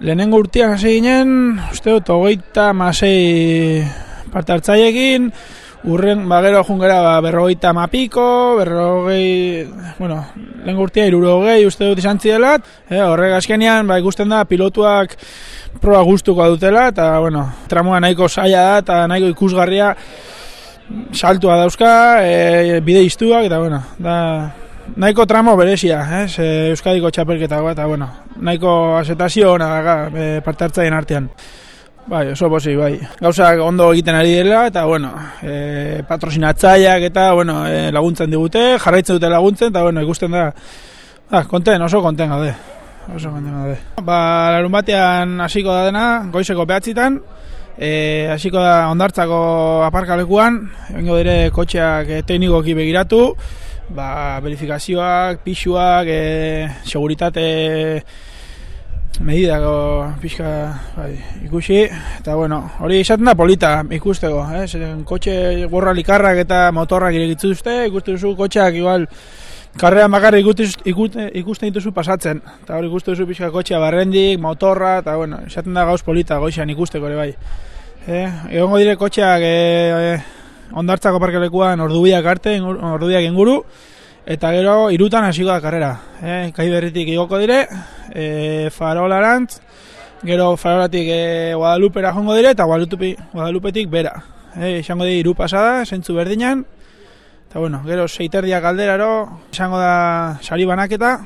Lehenengo urtean hasi ginen, uste dut, hogeita masei parte hartzaiekin, urren, ba, gero jungera, ba, berrogeita mapiko, berrogei, bueno, lehenengo urtea irurogei uste dut izan zielat, e, horrek azkenean, ba, ikusten da, pilotuak proba gustuko dutela, eta, bueno, tramua nahiko zaila da, eta nahiko ikusgarria, saltua dauzka, e, bide iztuak, eta, bueno, da, nahiko tramo berezia, ez, e, Euskadiko txapelketa, eta, bueno, nahiko asetazio hona daga e, parte hartzaien artean. Bai, oso posi, bai. Gauzak ondo egiten ari dela, eta, bueno, e, patrosinatzaiak eta, bueno, e, laguntzen digute, jarraitzen dute laguntzen, eta, bueno, ikusten da, ah, konten, oso konten gaude. Oso konten gaude. Ba, larun batean hasiko da dena, goizeko behatzitan, e, hasiko da ondartzako aparkalekuan, egingo dire kotxeak e, teknikoki begiratu, ba, verifikazioak, pixuak, e, seguritate medidako pixka bai, ikusi, eta bueno, hori izaten da polita ikusteko, eh? Zeren, kotxe gorra likarrak eta motorrak irekitzu duzte, ikusten duzu kotxeak igual karrean bakarrik ikusten, dituzu pasatzen, eta hori ikusten duzu pixka kotxea barrendik, motorra, eta bueno, izaten da gauz polita goixan ikusteko ere bai. Eh? Egongo dire kotxeak eh, ondartzako parkelekuan ordubiak arte, ordubiak inguru, eta gero irutan hasiko da karrera. Eh? Kai berritik igoko dire, e, farolarantz, gero farolatik e, Guadalupera jongo dire, eta Guadalupe, Guadalupetik bera. E, izango di iru pasada, zentzu berdinan, eta bueno, gero seiterdiak alderaro, izango da sari banaketa,